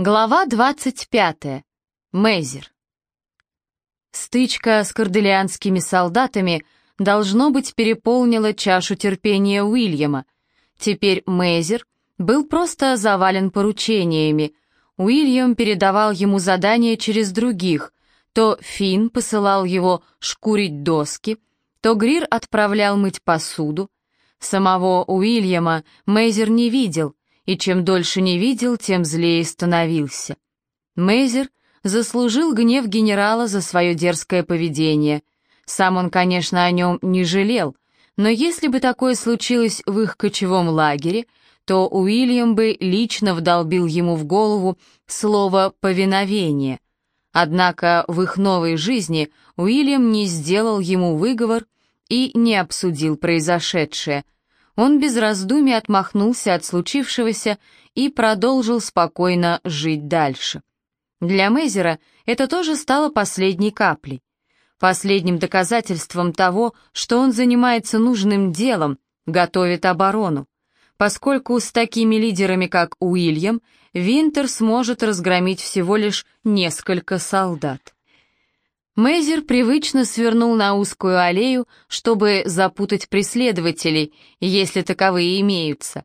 Глава 25. Мейзер. Стычка с корделианскими солдатами, должно быть, переполнила чашу терпения Уильяма. Теперь Мейзер был просто завален поручениями. Уильям передавал ему задания через других. То Финн посылал его шкурить доски, то Грир отправлял мыть посуду. Самого Уильяма Мейзер не видел, и чем дольше не видел, тем злее становился. Мейзер заслужил гнев генерала за свое дерзкое поведение. Сам он, конечно, о нем не жалел, но если бы такое случилось в их кочевом лагере, то Уильям бы лично вдолбил ему в голову слово «повиновение». Однако в их новой жизни Уильям не сделал ему выговор и не обсудил произошедшее – он без раздумий отмахнулся от случившегося и продолжил спокойно жить дальше. Для Мейзера это тоже стало последней каплей. Последним доказательством того, что он занимается нужным делом, готовит оборону. Поскольку с такими лидерами, как Уильям, Винтер сможет разгромить всего лишь несколько солдат. Мейзер привычно свернул на узкую аллею, чтобы запутать преследователей, если таковые имеются.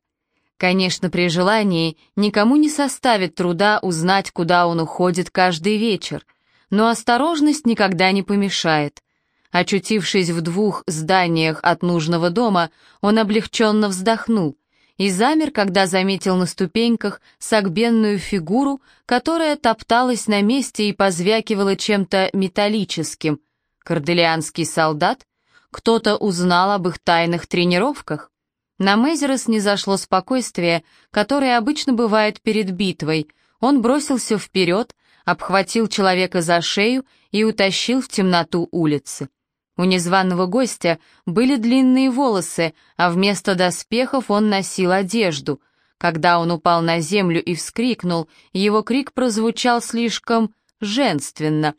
Конечно, при желании никому не составит труда узнать, куда он уходит каждый вечер, но осторожность никогда не помешает. Очутившись в двух зданиях от нужного дома, он облегченно вздохнул и замер, когда заметил на ступеньках согбенную фигуру, которая топталась на месте и позвякивала чем-то металлическим. Корделианский солдат? Кто-то узнал об их тайных тренировках? На Мейзера снизошло спокойствие, которое обычно бывает перед битвой. Он бросился вперед, обхватил человека за шею и утащил в темноту улицы. У незваного гостя были длинные волосы, а вместо доспехов он носил одежду. Когда он упал на землю и вскрикнул, его крик прозвучал слишком женственно.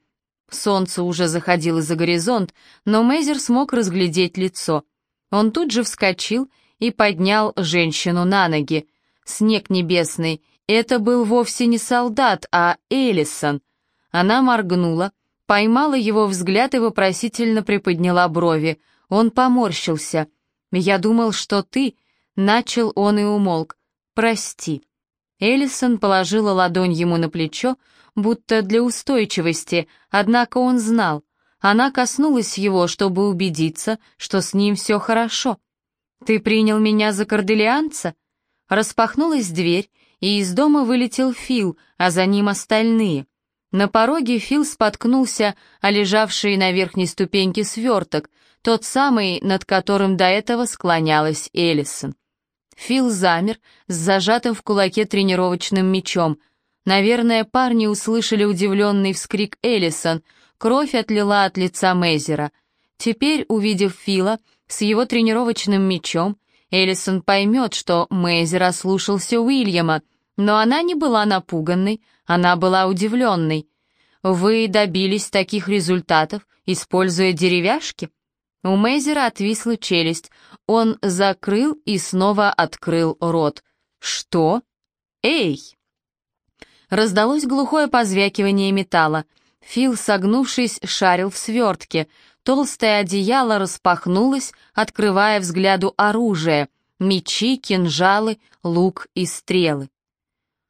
Солнце уже заходило за горизонт, но Мейзер смог разглядеть лицо. Он тут же вскочил и поднял женщину на ноги. Снег небесный, это был вовсе не солдат, а Элисон. Она моргнула, поймала его взгляд и вопросительно приподняла брови. Он поморщился. «Я думал, что ты...» Начал он и умолк. «Прости». Эллисон положила ладонь ему на плечо, будто для устойчивости, однако он знал. Она коснулась его, чтобы убедиться, что с ним все хорошо. «Ты принял меня за корделианца?» Распахнулась дверь, и из дома вылетел Фил, а за ним остальные. На пороге Фил споткнулся о лежавший на верхней ступеньке сверток, тот самый, над которым до этого склонялась Эллисон. Фил замер с зажатым в кулаке тренировочным мечом. Наверное, парни услышали удивленный вскрик Эллисон. Кровь отлила от лица Мейзера. Теперь, увидев Фила с его тренировочным мечом, Эллисон поймет, что Мейзер ослушался Уильяма — но она не была напуганной, она была удивленной. «Вы добились таких результатов, используя деревяшки?» У Мейзера отвисла челюсть. Он закрыл и снова открыл рот. «Что? Эй!» Раздалось глухое позвякивание металла. Фил, согнувшись, шарил в свертке. Толстое одеяло распахнулось, открывая взгляду оружие. Мечи, кинжалы, лук и стрелы.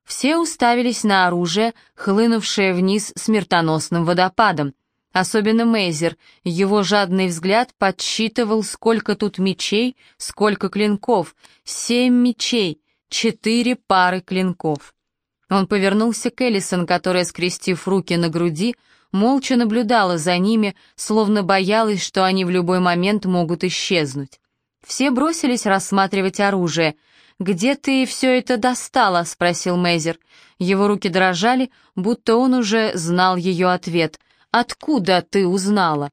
Все уставились на оружие, хлынувшее вниз смертоносным водопадом. Особенно Мейзер, его жадный взгляд подсчитывал, сколько тут мечей, сколько клинков. Семь мечей, четыре пары клинков. Он повернулся к Эллисон, которая, скрестив руки на груди, молча наблюдала за ними, словно боялась, что они в любой момент могут исчезнуть. Все бросились рассматривать оружие — «Где ты все это достала?» — спросил Мейзер. Его руки дрожали, будто он уже знал ее ответ. «Откуда ты узнала?»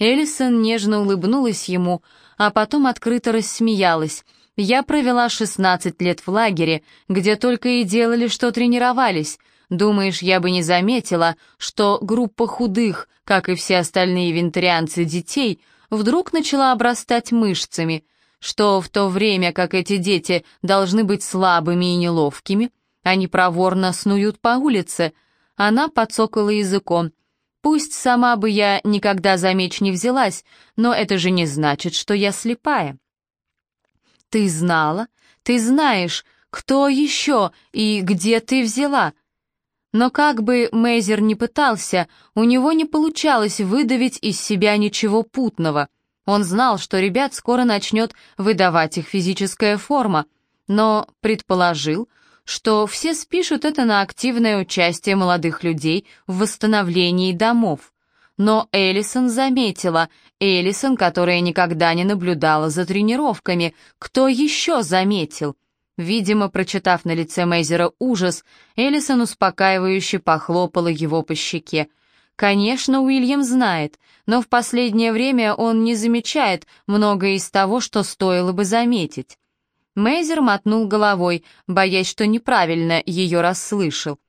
Эллисон нежно улыбнулась ему, а потом открыто рассмеялась. «Я провела шестнадцать лет в лагере, где только и делали, что тренировались. Думаешь, я бы не заметила, что группа худых, как и все остальные вентарианцы детей, вдруг начала обрастать мышцами?» Что в то время как эти дети должны быть слабыми и неловкими, Они проворно снуют по улице. Она подсокала языком. Пусть сама бы я никогда за меч не взялась, но это же не значит, что я слепая. Ты знала? Ты знаешь, кто еще и где ты взяла? Но как бы Мейзер не пытался, у него не получалось выдавить из себя ничего путного. Он знал, что ребят скоро начнет выдавать их физическая форма, но предположил, что все спишут это на активное участие молодых людей в восстановлении домов. Но Эллисон заметила, Эллисон, которая никогда не наблюдала за тренировками, кто еще заметил? Видимо, прочитав на лице Мейзера ужас, Эллисон успокаивающе похлопала его по щеке. Конечно, Уильям знает, но в последнее время он не замечает многое из того, что стоило бы заметить. Мейзер мотнул головой, боясь, что неправильно ее расслышал.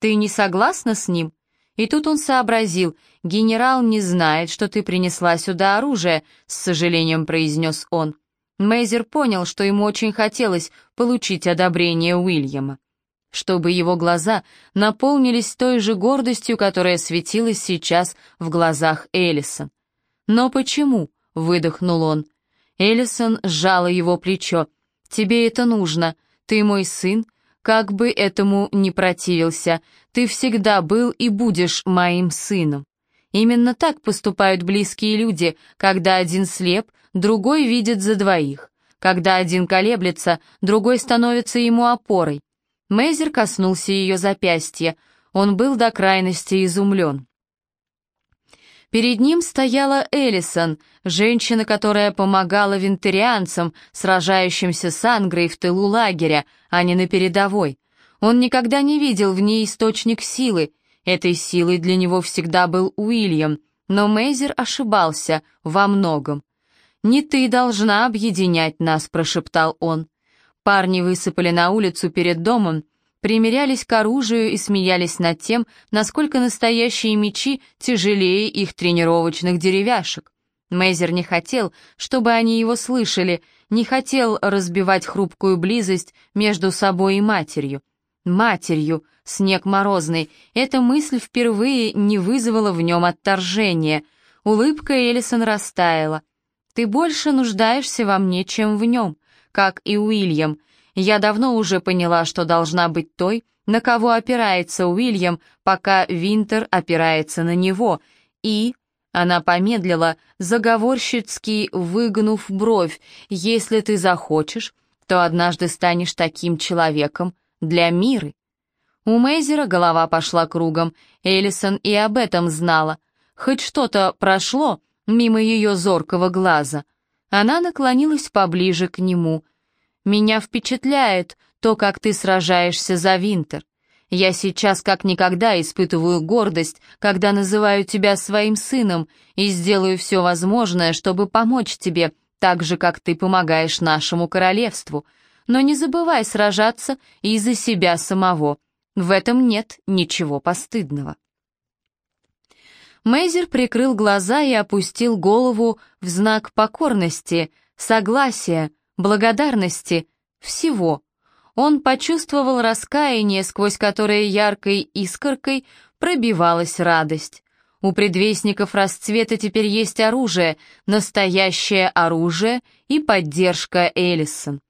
«Ты не согласна с ним?» И тут он сообразил, генерал не знает, что ты принесла сюда оружие, с сожалением произнес он. Мейзер понял, что ему очень хотелось получить одобрение Уильяма. Чтобы его глаза наполнились той же гордостью, которая светилась сейчас в глазах Эллисон. «Но почему?» — выдохнул он. Эллисон сжала его плечо. Тебе это нужно. Ты мой сын, как бы этому ни противился. Ты всегда был и будешь моим сыном. Именно так поступают близкие люди, когда один слеп, другой видит за двоих. Когда один колеблется, другой становится ему опорой. Мейзер коснулся ее запястья. Он был до крайности изумлен. Перед ним стояла Эллисон, женщина, которая помогала винтерианцам, сражающимся с Ангрой в тылу лагеря, а не на передовой. Он никогда не видел в ней источник силы. Этой силой для него всегда был Уильям, но Мейзер ошибался во многом. «Не ты должна объединять нас», — прошептал он. Парни высыпали на улицу перед домом, примерялись к оружию и смеялись над тем, насколько настоящие мечи тяжелее их тренировочных деревяшек. Мейзер не хотел, чтобы они его слышали, не хотел разбивать хрупкую близость между собой и матерью. Матерью, снег морозный, эта мысль впервые не вызвала в нем отторжения. Улыбка Элисон растаяла. «Ты больше нуждаешься во мне, чем в нем, как и Уильям», я давно уже поняла, что должна быть той, на кого опирается Уильям, пока Винтер опирается на него, и... Она помедлила, заговорщицки выгнув бровь. «Если ты захочешь, то однажды станешь таким человеком для мира». У Мейзера голова пошла кругом, Эллисон и об этом знала. Хоть что-то прошло мимо ее зоркого глаза. Она наклонилась поближе к нему. Меня впечатляет то, как ты сражаешься за Винтер. Я сейчас как никогда испытываю гордость, когда называю тебя своим сыном и сделаю все возможное, чтобы помочь тебе, так же, как ты помогаешь нашему королевству. Но не забывай сражаться и за себя самого. В этом нет ничего постыдного. Мейзер прикрыл глаза и опустил голову в знак покорности, согласия, благодарности, всего. Он почувствовал раскаяние, сквозь которое яркой искоркой пробивалась радость. У предвестников расцвета теперь есть оружие, настоящее оружие и поддержка Эллисон.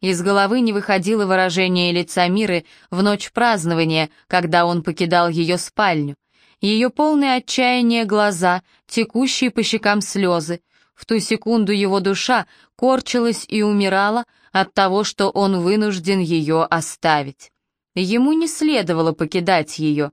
Из головы не выходило выражение лица Миры в ночь празднования, когда он покидал ее спальню. Ее полные отчаяния глаза, текущие по щекам слезы, в ту секунду его душа корчилась и умирала от того, что он вынужден ее оставить. Ему не следовало покидать ее.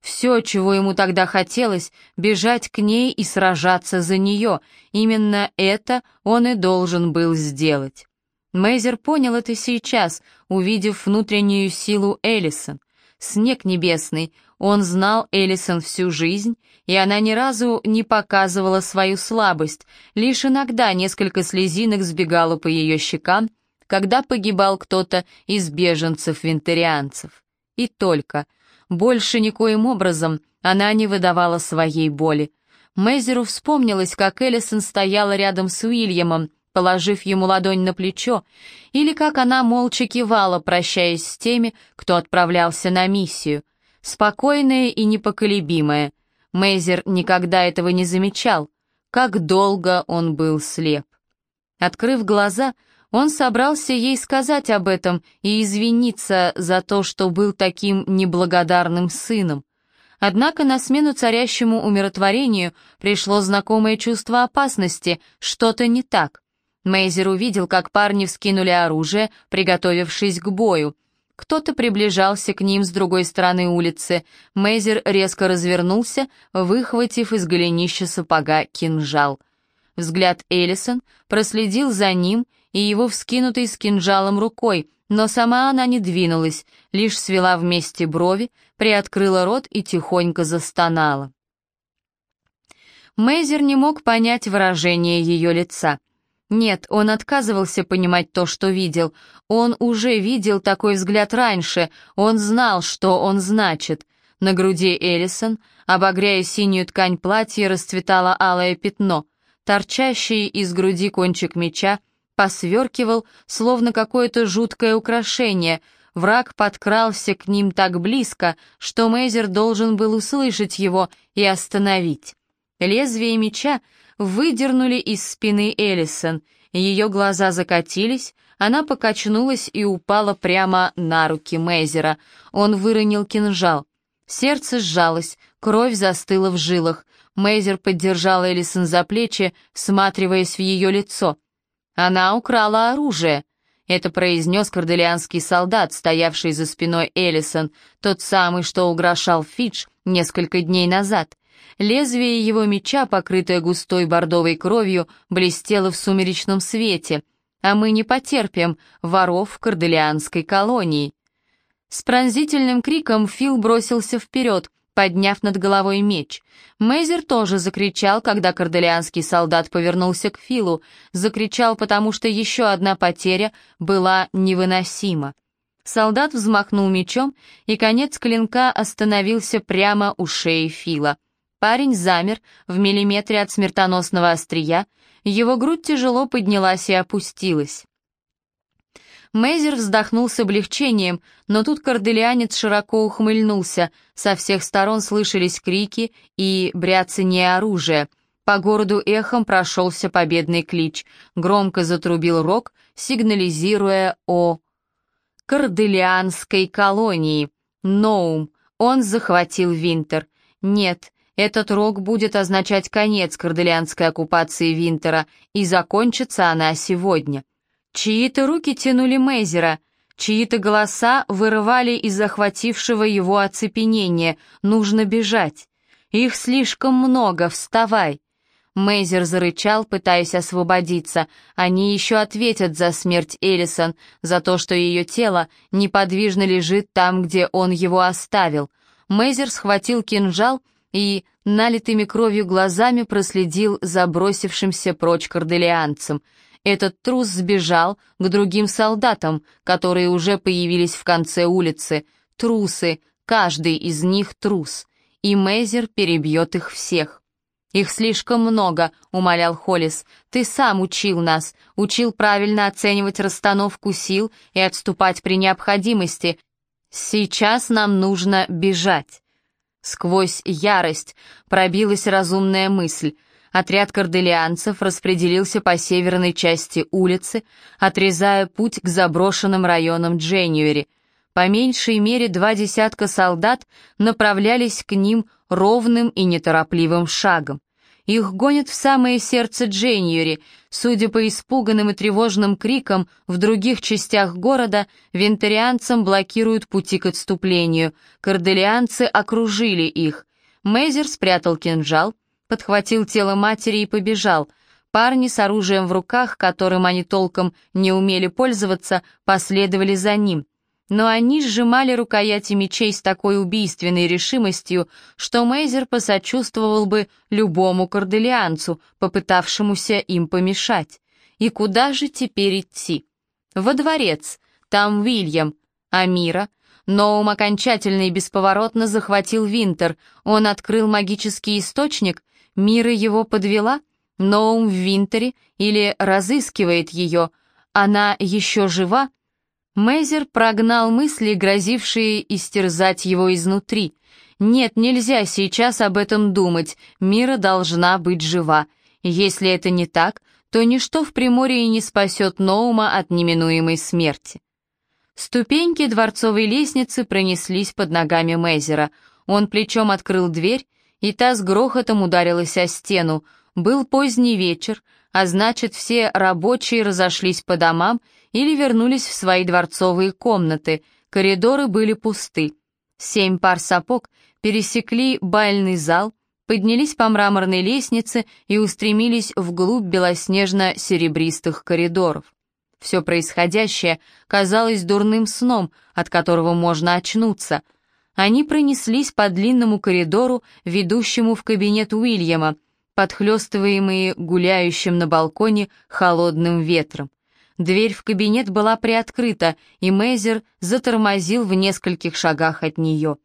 Все, чего ему тогда хотелось, бежать к ней и сражаться за нее, именно это он и должен был сделать. Мейзер понял это сейчас, увидев внутреннюю силу Эллисон. Снег небесный, он знал Эллисон всю жизнь, и она ни разу не показывала свою слабость, лишь иногда несколько слезинок сбегало по ее щекам, когда погибал кто-то из беженцев-винтерианцев. И только. Больше никоим образом она не выдавала своей боли. Мейзеру вспомнилось, как Эллисон стояла рядом с Уильямом, положив ему ладонь на плечо, или как она молча кивала, прощаясь с теми, кто отправлялся на миссию. Спокойная и непоколебимая. Мейзер никогда этого не замечал. Как долго он был слеп. Открыв глаза, он собрался ей сказать об этом и извиниться за то, что был таким неблагодарным сыном. Однако на смену царящему умиротворению пришло знакомое чувство опасности, что-то не так. Мейзер увидел, как парни вскинули оружие, приготовившись к бою. Кто-то приближался к ним с другой стороны улицы. Мейзер резко развернулся, выхватив из голенища сапога кинжал. Взгляд Эллисон проследил за ним и его вскинутой с кинжалом рукой, но сама она не двинулась, лишь свела вместе брови, приоткрыла рот и тихонько застонала. Мейзер не мог понять выражение ее лица. Нет, он отказывался понимать то, что видел. Он уже видел такой взгляд раньше, он знал, что он значит. На груди Эллисон, обогряя синюю ткань платья, расцветало алое пятно. Торчащий из груди кончик меча посверкивал, словно какое-то жуткое украшение — Враг подкрался к ним так близко, что Мейзер должен был услышать его и остановить. Лезвие меча выдернули из спины Эллисон, ее глаза закатились, она покачнулась и упала прямо на руки Мейзера. Он выронил кинжал. Сердце сжалось, кровь застыла в жилах. Мейзер поддержал Эллисон за плечи, всматриваясь в ее лицо. Она украла оружие. Это произнес корделианский солдат, стоявший за спиной Эллисон, тот самый, что угрожал Фидж несколько дней назад. Лезвие его меча, покрытое густой бордовой кровью, блестело в сумеречном свете. А мы не потерпим воров в корделианской колонии. С пронзительным криком Фил бросился вперед, подняв над головой меч. Мейзер тоже закричал, когда корделианский солдат повернулся к Филу. Закричал, потому что еще одна потеря была невыносима. Солдат взмахнул мечом, и конец клинка остановился прямо у шеи Фила. Парень замер в миллиметре от смертоносного острия, его грудь тяжело поднялась и опустилась. Мейзер вздохнул с облегчением, но тут корделианец широко ухмыльнулся. Со всех сторон слышались крики и бряцание оружия. По городу эхом прошелся победный клич. Громко затрубил рог, сигнализируя о корделианской колонии. Ноум. Он захватил Винтер. Нет, этот рог будет означать конец корделианской оккупации Винтера, и закончится она сегодня. Чьи-то руки тянули Мейзера, чьи-то голоса вырывали из захватившего его оцепенения. Нужно бежать. Их слишком много, вставай. Мейзер зарычал, пытаясь освободиться. Они еще ответят за смерть Эллисон, за то, что ее тело неподвижно лежит там, где он его оставил. Мейзер схватил кинжал и налитыми кровью глазами проследил за бросившимся прочь корделианцем — этот трус сбежал к другим солдатам, которые уже появились в конце улицы. Трусы, каждый из них трус. И Мейзер перебьет их всех. «Их слишком много», — умолял Холлис. «Ты сам учил нас, учил правильно оценивать расстановку сил и отступать при необходимости. Сейчас нам нужно бежать». Сквозь ярость пробилась разумная мысль — Отряд корделианцев распределился по северной части улицы, отрезая путь к заброшенным районам Дженюэри. По меньшей мере два десятка солдат направлялись к ним ровным и неторопливым шагом. Их гонят в самое сердце Дженюэри. Судя по испуганным и тревожным крикам, в других частях города вентарианцам блокируют пути к отступлению. Корделианцы окружили их. Мейзер спрятал кинжал, подхватил тело матери и побежал. Парни с оружием в руках, которым они толком не умели пользоваться, последовали за ним. Но они сжимали рукояти мечей с такой убийственной решимостью, что Мейзер посочувствовал бы любому корделианцу, попытавшемуся им помешать. И куда же теперь идти? Во дворец. Там Уильям. А Мира? Ноум окончательно и бесповоротно захватил Винтер. Он открыл магический источник, Мира его подвела? Ноум в Винтере или разыскивает ее. Она еще жива? Мейзер прогнал мысли, грозившие истерзать его изнутри. Нет, нельзя сейчас об этом думать, Мира должна быть жива. Если это не так, то ничто в Приморье не спасет Ноума от неминуемой смерти. Ступеньки дворцовой лестницы пронеслись под ногами Мейзера. Он плечом открыл дверь, и та с грохотом ударилась о стену. Был поздний вечер, а значит, все рабочие разошлись по домам или вернулись в свои дворцовые комнаты, коридоры были пусты. Семь пар сапог пересекли бальный зал, поднялись по мраморной лестнице и устремились вглубь белоснежно-серебристых коридоров. Все происходящее казалось дурным сном, от которого можно очнуться. Они пронеслись по длинному коридору, ведущему в кабинет Уильяма, подхлестываемые гуляющим на балконе холодным ветром. Дверь в кабинет была приоткрыта, и Мейзер затормозил в нескольких шагах от нее.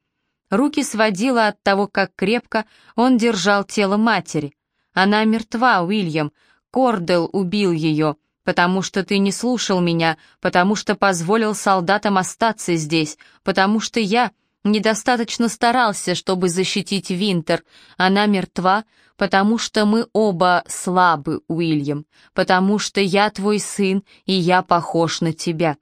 Руки сводило от того, как крепко он держал тело матери. Она мертва, Уильям. Кордел убил ее, потому что ты не слушал меня, потому что позволил солдатам остаться здесь, потому что я недостаточно старался, чтобы защитить Винтер. Она мертва, потому что мы оба слабы, Уильям, потому что я твой сын, и я похож на тебя».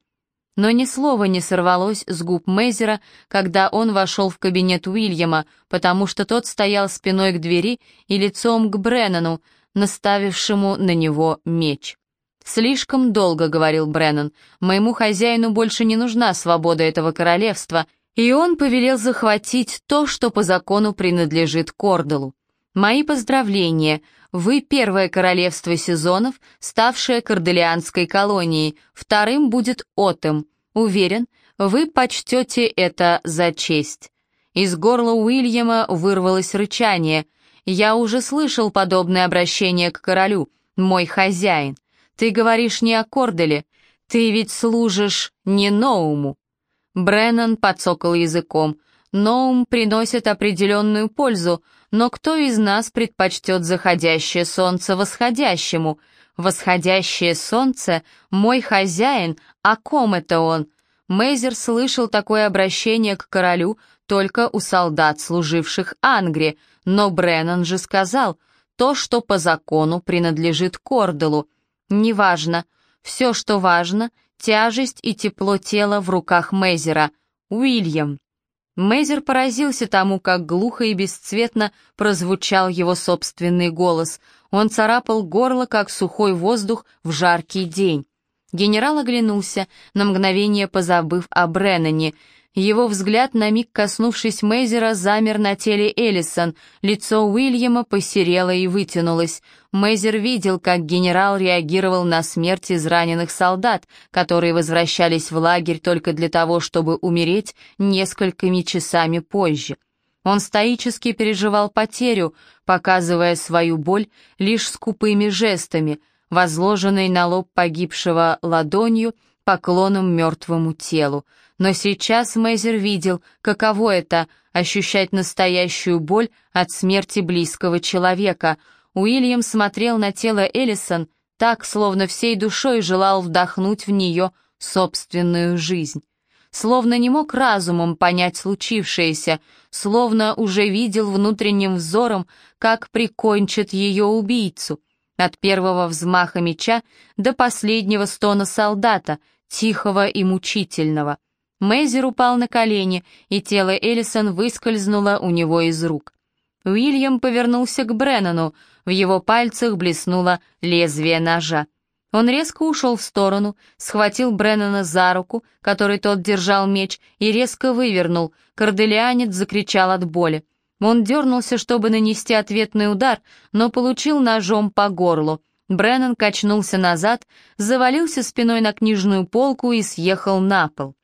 Но ни слова не сорвалось с губ Мейзера, когда он вошел в кабинет Уильяма, потому что тот стоял спиной к двери и лицом к Бреннану, наставившему на него меч. «Слишком долго», — говорил Бреннан, — «моему хозяину больше не нужна свобода этого королевства», и он повелел захватить то, что по закону принадлежит Кордалу. Мои поздравления. Вы первое королевство сезонов, ставшее корделианской колонией. Вторым будет Отем. Уверен, вы почтете это за честь. Из горла Уильяма вырвалось рычание. Я уже слышал подобное обращение к королю. Мой хозяин. Ты говоришь не о Корделе. Ты ведь служишь не Ноуму. Бреннан подсокал языком. Ноум приносит определенную пользу, но кто из нас предпочтет заходящее солнце восходящему? Восходящее солнце — мой хозяин, о ком это он? Мейзер слышал такое обращение к королю только у солдат, служивших Ангре, но Бреннан же сказал, то, что по закону принадлежит Корделу. Неважно. Все, что важно, тяжесть и тепло тела в руках Мейзера. Уильям. Мейзер поразился тому, как глухо и бесцветно прозвучал его собственный голос. Он царапал горло, как сухой воздух в жаркий день. Генерал оглянулся, на мгновение позабыв о Бреннане — его взгляд, на миг коснувшись Мейзера, замер на теле Эллисон. Лицо Уильяма посерело и вытянулось. Мейзер видел, как генерал реагировал на смерть израненных солдат, которые возвращались в лагерь только для того, чтобы умереть несколькими часами позже. Он стоически переживал потерю, показывая свою боль лишь скупыми жестами, возложенной на лоб погибшего ладонью, поклоном мертвому телу. Но сейчас Мейзер видел, каково это — ощущать настоящую боль от смерти близкого человека. Уильям смотрел на тело Эллисон так, словно всей душой желал вдохнуть в нее собственную жизнь. Словно не мог разумом понять случившееся, словно уже видел внутренним взором, как прикончит ее убийцу. От первого взмаха меча до последнего стона солдата, тихого и мучительного — Мейзер упал на колени, и тело Эллисон выскользнуло у него из рук. Уильям повернулся к Бреннану, в его пальцах блеснуло лезвие ножа. Он резко ушел в сторону, схватил Бреннана за руку, которой тот держал меч, и резко вывернул. Корделианец закричал от боли. Он дернулся, чтобы нанести ответный удар, но получил ножом по горлу. Бреннан качнулся назад, завалился спиной на книжную полку и съехал на пол.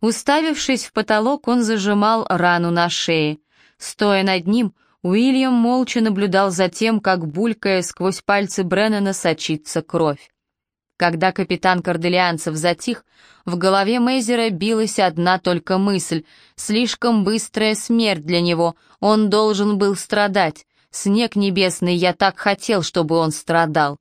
Уставившись в потолок, он зажимал рану на шее. Стоя над ним, Уильям молча наблюдал за тем, как, булькая сквозь пальцы Бреннана, сочится кровь. Когда капитан Корделианцев затих, в голове Мейзера билась одна только мысль — слишком быстрая смерть для него, он должен был страдать. снег небесный, я так хотел, чтобы он страдал».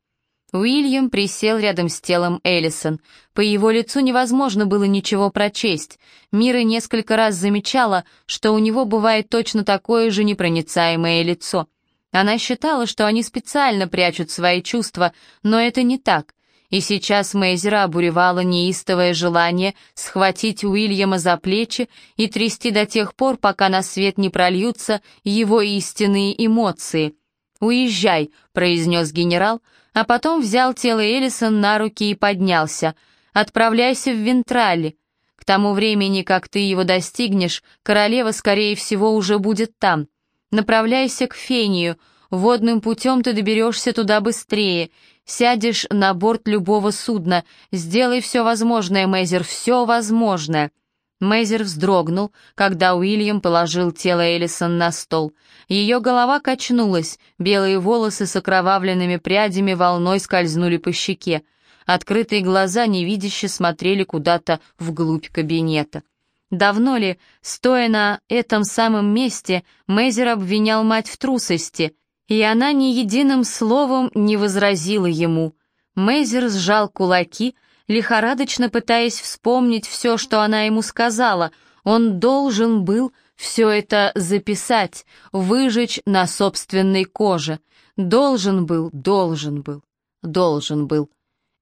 Уильям присел рядом с телом Эллисон. По его лицу невозможно было ничего прочесть. Мира несколько раз замечала, что у него бывает точно такое же непроницаемое лицо. Она считала, что они специально прячут свои чувства, но это не так. И сейчас Мейзера обуревало неистовое желание схватить Уильяма за плечи и трясти до тех пор, пока на свет не прольются его истинные эмоции. «Уезжай», — произнес генерал, — а потом взял тело Элисон на руки и поднялся. «Отправляйся в Вентрали. К тому времени, как ты его достигнешь, королева, скорее всего, уже будет там. Направляйся к Фению, водным путем ты доберешься туда быстрее. Сядешь на борт любого судна. Сделай все возможное, Мейзер, все возможное». Мейзер вздрогнул, когда Уильям положил тело Элисон на стол. Ее голова качнулась, белые волосы с окровавленными прядями волной скользнули по щеке. Открытые глаза невидяще смотрели куда-то вглубь кабинета. Давно ли, стоя на этом самом месте, Мейзер обвинял мать в трусости, и она ни единым словом не возразила ему. Мейзер сжал кулаки, лихорадочно пытаясь вспомнить все, что она ему сказала. Он должен был все это записать, выжечь на собственной коже. Должен был, должен был, должен был.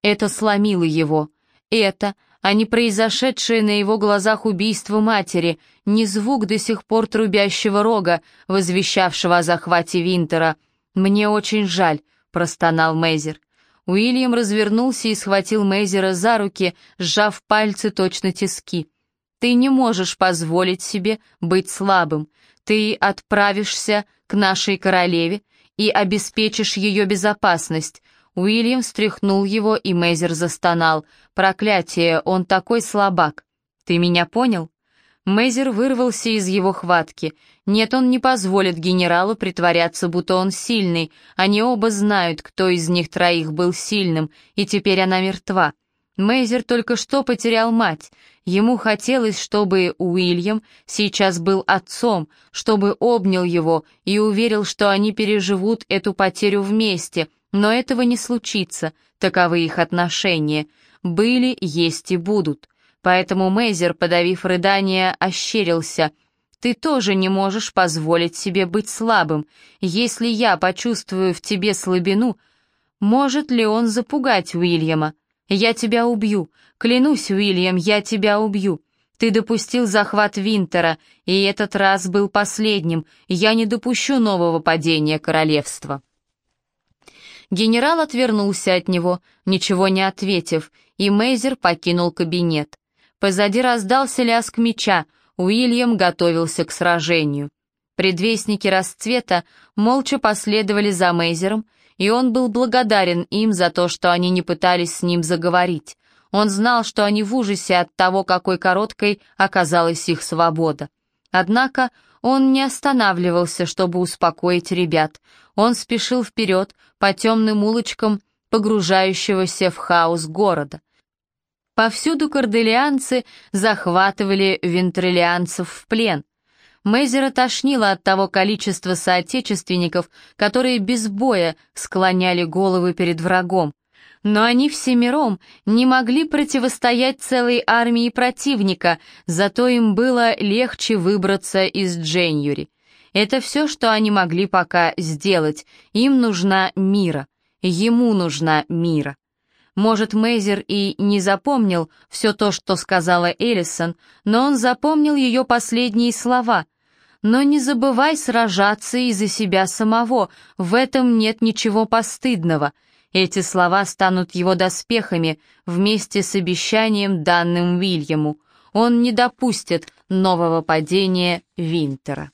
Это сломило его. Это, а не произошедшее на его глазах убийство матери, не звук до сих пор трубящего рога, возвещавшего о захвате Винтера. «Мне очень жаль», — простонал Мейзер. Уильям развернулся и схватил Мейзера за руки, сжав пальцы точно тиски. «Ты не можешь позволить себе быть слабым. Ты отправишься к нашей королеве и обеспечишь ее безопасность». Уильям встряхнул его, и Мейзер застонал. «Проклятие, он такой слабак. Ты меня понял?» Мейзер вырвался из его хватки. Нет, он не позволит генералу притворяться, будто он сильный. Они оба знают, кто из них троих был сильным, и теперь она мертва. Мейзер только что потерял мать. Ему хотелось, чтобы Уильям сейчас был отцом, чтобы обнял его и уверил, что они переживут эту потерю вместе, но этого не случится, таковы их отношения. Были, есть и будут. Поэтому Мейзер, подавив рыдание, ощерился. «Ты тоже не можешь позволить себе быть слабым. Если я почувствую в тебе слабину, может ли он запугать Уильяма? Я тебя убью. Клянусь, Уильям, я тебя убью. Ты допустил захват Винтера, и этот раз был последним. Я не допущу нового падения королевства». Генерал отвернулся от него, ничего не ответив, и Мейзер покинул кабинет. Позади раздался лязг меча, Уильям готовился к сражению. Предвестники расцвета молча последовали за Мейзером, и он был благодарен им за то, что они не пытались с ним заговорить. Он знал, что они в ужасе от того, какой короткой оказалась их свобода. Однако он не останавливался, чтобы успокоить ребят. Он спешил вперед по темным улочкам погружающегося в хаос города. Повсюду корделианцы захватывали вентрилианцев в плен. Мейзера тошнило от того количества соотечественников, которые без боя склоняли головы перед врагом. Но они всемиром не могли противостоять целой армии противника, зато им было легче выбраться из Дженюри. Это все, что они могли пока сделать. Им нужна мира. Ему нужна мира. Может, Мейзер и не запомнил все то, что сказала Эллисон, но он запомнил ее последние слова. «Но не забывай сражаться из-за себя самого, в этом нет ничего постыдного». Эти слова станут его доспехами вместе с обещанием, данным Уильяму. Он не допустит нового падения Винтера.